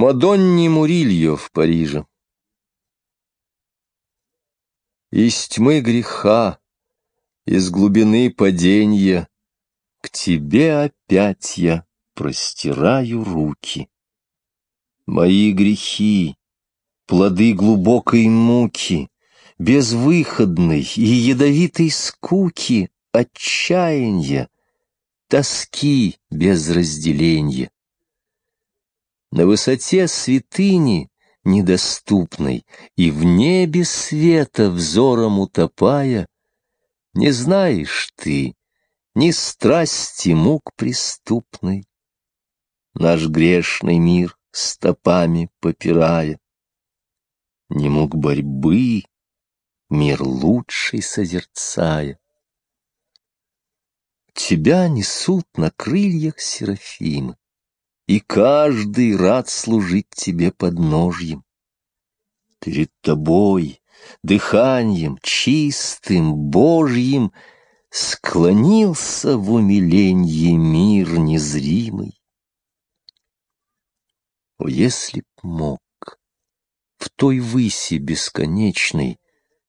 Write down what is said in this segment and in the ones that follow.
Мадонне Мурильо в Париже. Из тьмы греха, из глубины паденья, К тебе опять я простираю руки. Мои грехи, плоды глубокой муки, Безвыходной и ядовитой скуки, Отчаяния, тоски без разделения на высоте святыни недоступной и в небе света взором утопая, не знаешь ты ни страсти мук преступной, наш грешный мир стопами попирая, не мук борьбы, мир лучший созерцая. Тебя несут на крыльях серафимы и каждый рад служить тебе подножьем. Перед тобой, дыханием чистым, божьим, склонился в умиленье мир незримый. О, если б мог в той выси бесконечной,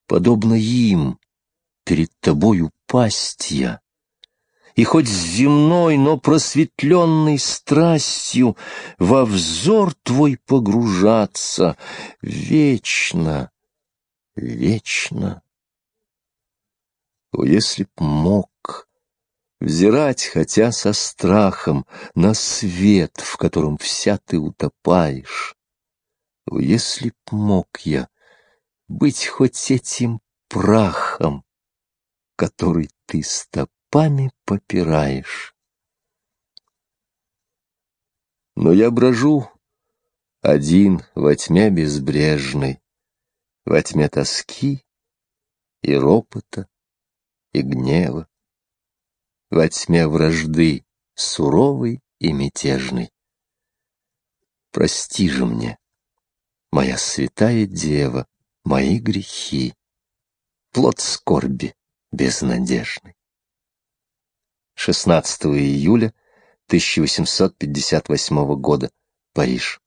подобно им, перед тобой упасть я, и хоть земной, но просветленной страстью во взор твой погружаться вечно, вечно. О, если б мог взирать, хотя со страхом, на свет, в котором вся ты утопаешь, О, если б мог я быть хоть этим прахом, который ты стоп стопами попираешь. Но я брожу один во тьме безбрежной, во тьме тоски и ропота, и гнева, во тьме вражды суровой и мятежной. Прости же мне, моя святая дева, мои грехи, плод скорби безнадежный. 16 июля 1858 года. Париж.